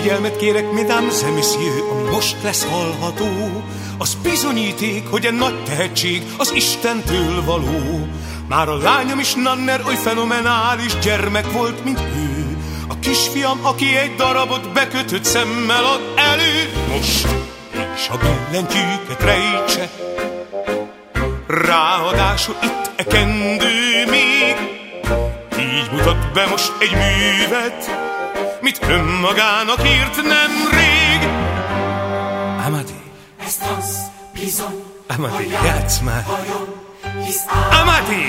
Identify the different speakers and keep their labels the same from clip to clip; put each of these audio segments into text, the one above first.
Speaker 1: Figyelmet kérek, mesdames et messieurs, ami most lesz hallható, az bizonyíték, hogy egy nagy tehetség az Istentől való. Már a lányom is Nanner oly fenomenális gyermek volt, mint ő. A kisfiam, aki egy darabot bekötött szemmel ad elő. Most és a billentyűket rejtse, ráadásul itt e kendő még. Így mutat be most egy művet, mit önmagának írt nem rég. Amadi.
Speaker 2: Ezt az bizony,
Speaker 1: Amadi, játsz már.
Speaker 2: vajon, hisz
Speaker 1: Amadi!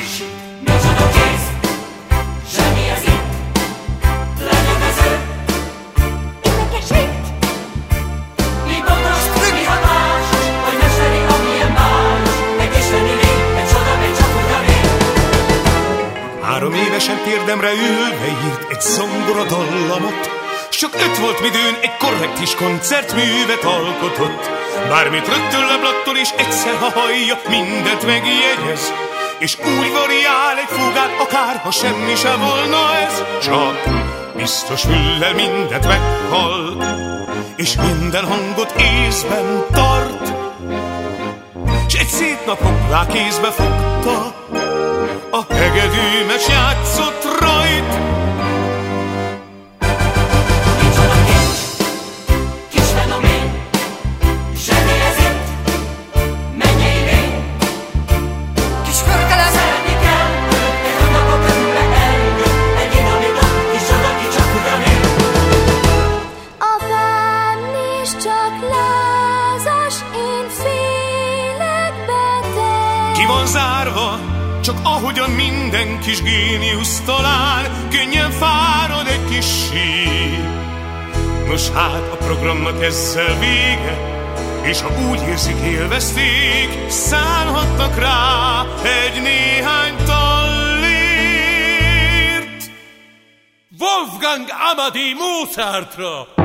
Speaker 1: Térdemre ülve írt egy zongora dallamot, csak öt volt midőn egy korrekt is koncertművet alkotott. Bármit rögtön leblattol, és egyszer, ha hallja, mindent megjegyez. És úgy variál egy fugát, akár ha semmi se volna ez. Csak biztos füllel mindent meghall, és minden hangot észben tart. S egy szép nap hoppá kézbe fogta, a hegedűmes játszott rajt. Ki van zárva, csak ahogyan minden kis géniusz talán, könnyen fárad egy kis sír. Nos hát a programnak ezzel vége, és ha úgy érzik élvezték, szánhatnak rá egy néhány tallért.
Speaker 3: Wolfgang Amadi Mozartra!